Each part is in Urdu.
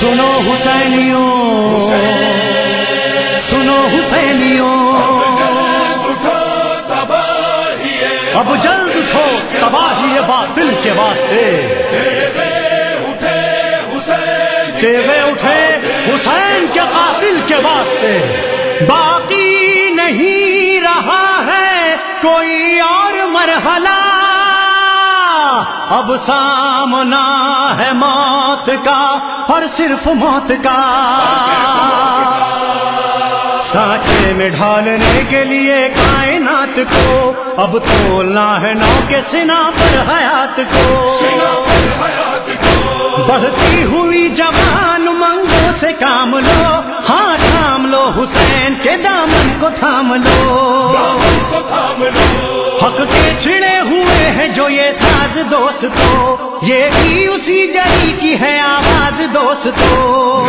سنو حسینیوں. سنو حسینیوں. اب جلد اٹھو تباہی باطل کے واسطے۔ دیوے اٹھے حسین کے قاتل کے واسطے۔ باقی نہیں رہا ہے کوئی اور مرحلہ۔ اب سامنا ہے موت کا اور صرف موت کا۔ سانچے میں ڈھالنے کے لیے کائنات کو، اب تولنا ہے نو کے سنا پر حیات کو۔ بڑھتی ہوئی جوان منگوں سے کام لو ہاں تھام لو، حسین کے دامن کو تھام لو۔ حق کے چھڑے ہوئے ہیں جو یہ ساز دوست تو یہ بھی اسی جری کی ہے آواز دوست تو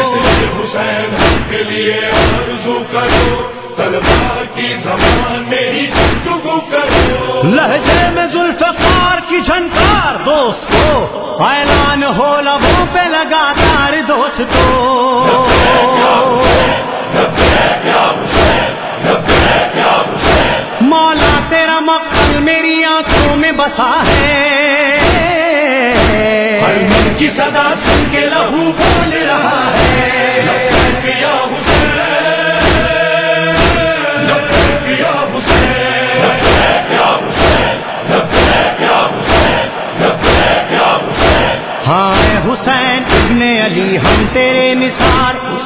حسین کے لیے آرزو کرو تلوار کی زمان میری گفتگو کرو۔ لہجے مقصد میری آنکھوں میں بسا ہے۔ من کی صدا سن کے لہو بول رہا ہے۔ یا حسین ابن علی ہم تیرے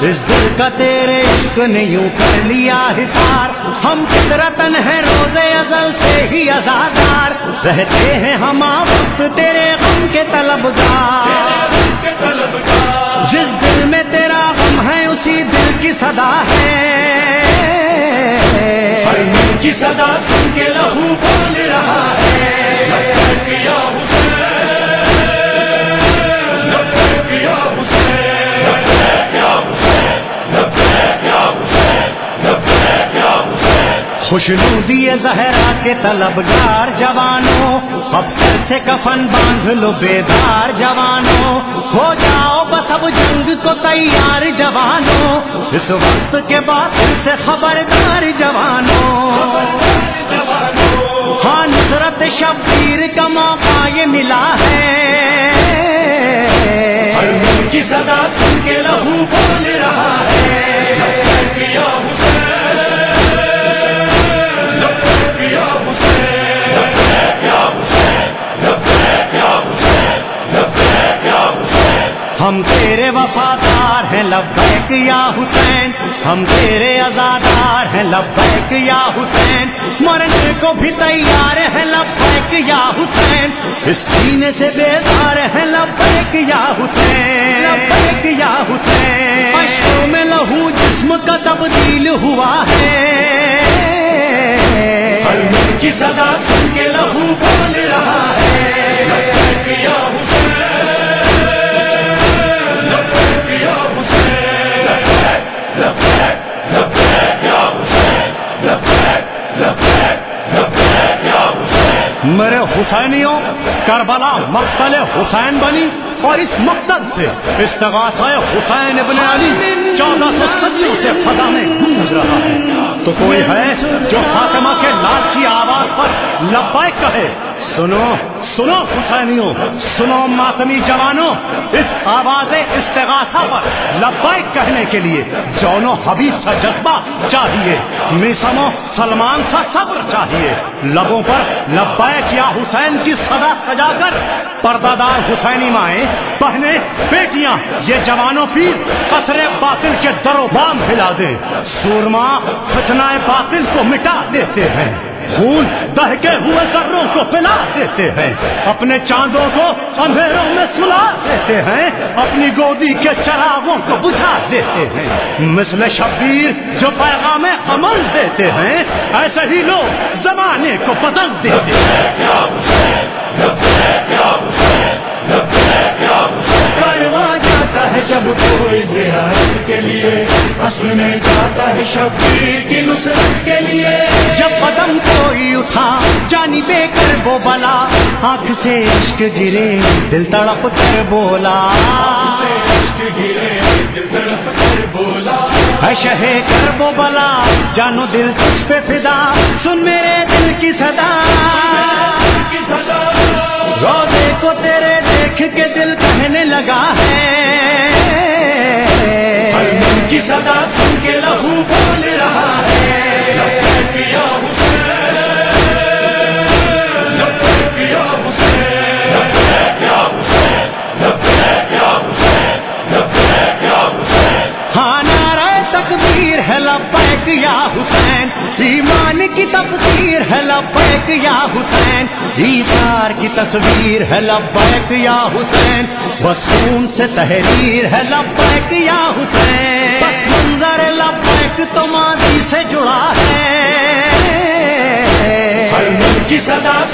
اس دل کا تیرے عشق نے یوں کر لیا حسار ہم فطرتن ہیں روز ازل سے ہی ازادار۔ رہتے ہیں ہم وقت تیرے غم کے طلبگار۔ جس دل میں تیرا غم ہے، اسی دل کی صدا ہے۔ کی صدا سن کے لہو بول رہا ہے۔ حسین دیے زہرا کے طلبگار جوانوں. افسر سے کفن باندھ لو بیدار جوانوں. ہو جاؤ بس اب جنگ کو تیار جوانوں. اس وقت کے بعد سے خبردار جوانوں. ہاں نصرت شبیر کا موقع یہ ملا ہے. کی صدا لبیک یا حسین، ہم تیرے آزادار ہیں، لبیک یا حسین۔ مرنے کو بھی تیار ہے لبیک یا حسین۔ اس سینے سے بیدار ہے لبیک یا حسین۔ لبیک یا حسین۔ اشکوں میں لہو جسم کا تبدیل ہوا ہے۔ کی صدا سن کے لہو بول میرے حسینیوں، کربلا مقتل حسین بنی اور اس مقتل سے استغاثہ حسین ابن علی چودہ سو سچوں سے فضا میں گونج رہا ہے۔ تو کوئی ہے جو فاطمہ کے لال کی آواز پر لبیک کہے، سنو سنو حسینیوں سنو ماتمی جوانوں، اس آواز استغاثہ پر لبیک کہنے کے لیے جونو حبیب سا جذبہ چاہیے، میسمو سلمان سا صبر چاہیے، لبوں پر لبیک یا حسین کی صدا سجا کر پردہ حسینی مائیں، بہنیں، بیٹیاں، یہ جوانوں پیر قصر باطل کے در و بام ہلا دے۔ سورما فتنہ باطل کو مٹا دیتے ہیں۔ خون دہکے ہوئے ذروں کو پلا دیتے ہیں۔ اپنے چاندوں کو اندھیروں میں سلا دیتے ہیں۔ اپنی گودی کے چراغوں کو بجھا دیتے ہیں۔ مثل شبیر جو پیغام عمل دیتے ہیں، ایسے ہی لوگ زمانے کو بدل دیتے ہیں۔ جاتا ہے جب کوئی زیارت کے لیے، اصل میں جاتا ہے شبیر کی نصرت کے لیے۔ جب قدم کوئی اٹھا، جانی بے کر وہ بلا، آنکھ سے عشق گرے، دل تڑپ کر بولا۔ شہ کر وہ بلا، جانو دل پہ فدا، سن میرے دل کی صدا۔ دیکھ کے دل کہنے لگا ہے۔ کی صدا سن کے لہو بول رہا ہے۔ ہاں نعرہ تکبیر ہے لبیک یا حسین۔ ایمان کی تفسیر ہے لبیک یا حسین۔ دیدار کی تصویر ہے لبیک یا حسین۔ وسون سے تحریر ہے لبیک یا حسین۔ بس منظر لبیک تو ماضی سے جڑا ہے۔ کی صدا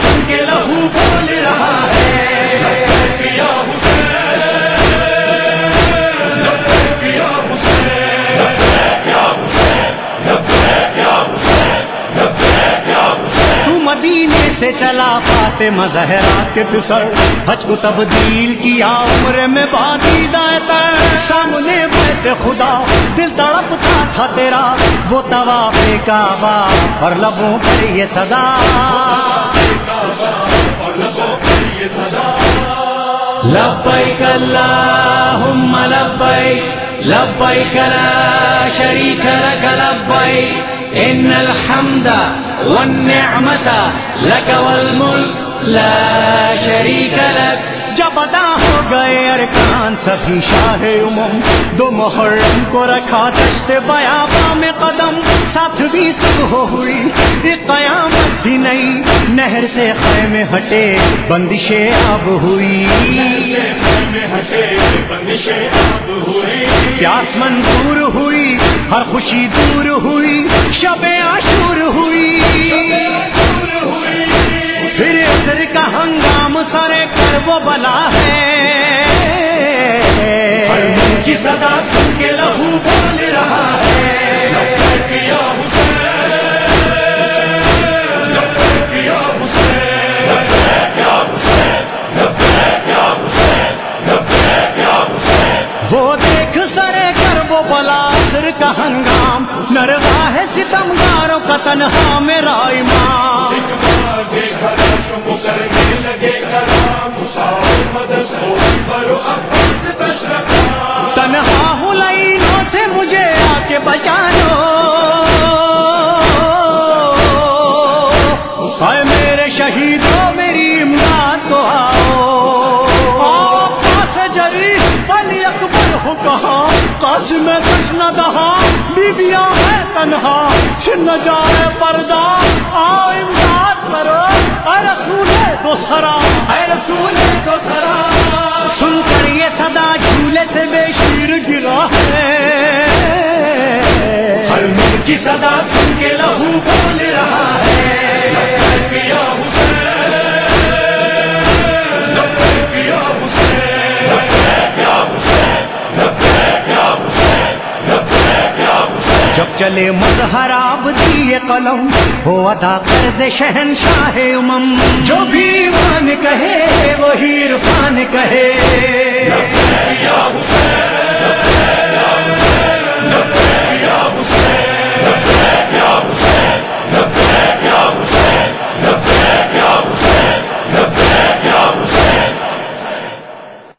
چلا پاتے مظہرا کے پسر۔ حج کو تبدیل کیا عمر میں باقی دائتا سامنے بیت خدا، دل تڑپتا تھا تیرا۔ وہ طواف کعبہ اور لبوں پر یہ صدا لبیک اللہم لبیک لبیک لا شریک لک لبیک۔ ان الحمد والنعمت لک والملک لا شریک لک جب ادا ہو گئے ارکان سبھی شاہ امم دو محرم کو رکھا دشت بیابا میں قدم. ساتھ بھی سب ہو ہوئی یہ قیامت بھی نہیں. نہر سے خیمے ہٹے بندشیں اب ہوئی. پیاس منظور ہوئی ہر خوشی دور ہوئی، شب عاشور ہوئی۔ پھر سر کا ہنگام سارے کر وہ بلا ہے۔ کی صدا کے لہو بولے۔ نروا ہاں کا تنہا میرا امام تنہا ہوں لائنوں سے مجھے آ کے بچانو۔ اے میرے شہیدوں، میری امداد کو آؤ۔ جری، علی اکبر ہو کہاں کاش میں کچھ نہ دہا بیبیاں تنہا، چھن جائے پردہ آؤ امداد کرو، اے رسول دو سرا، اے رسول کو سرا۔ سن کر یہ صدا جھولے سے بے شیر گرا ہے۔ ہر ملک کی صدا سن کے لہو بول رہا چلے مظہر آب دیے قلم ہو ادا کر دے شہنشاہ امم۔ جو بھی مان کہے، وہی عرفان کہے۔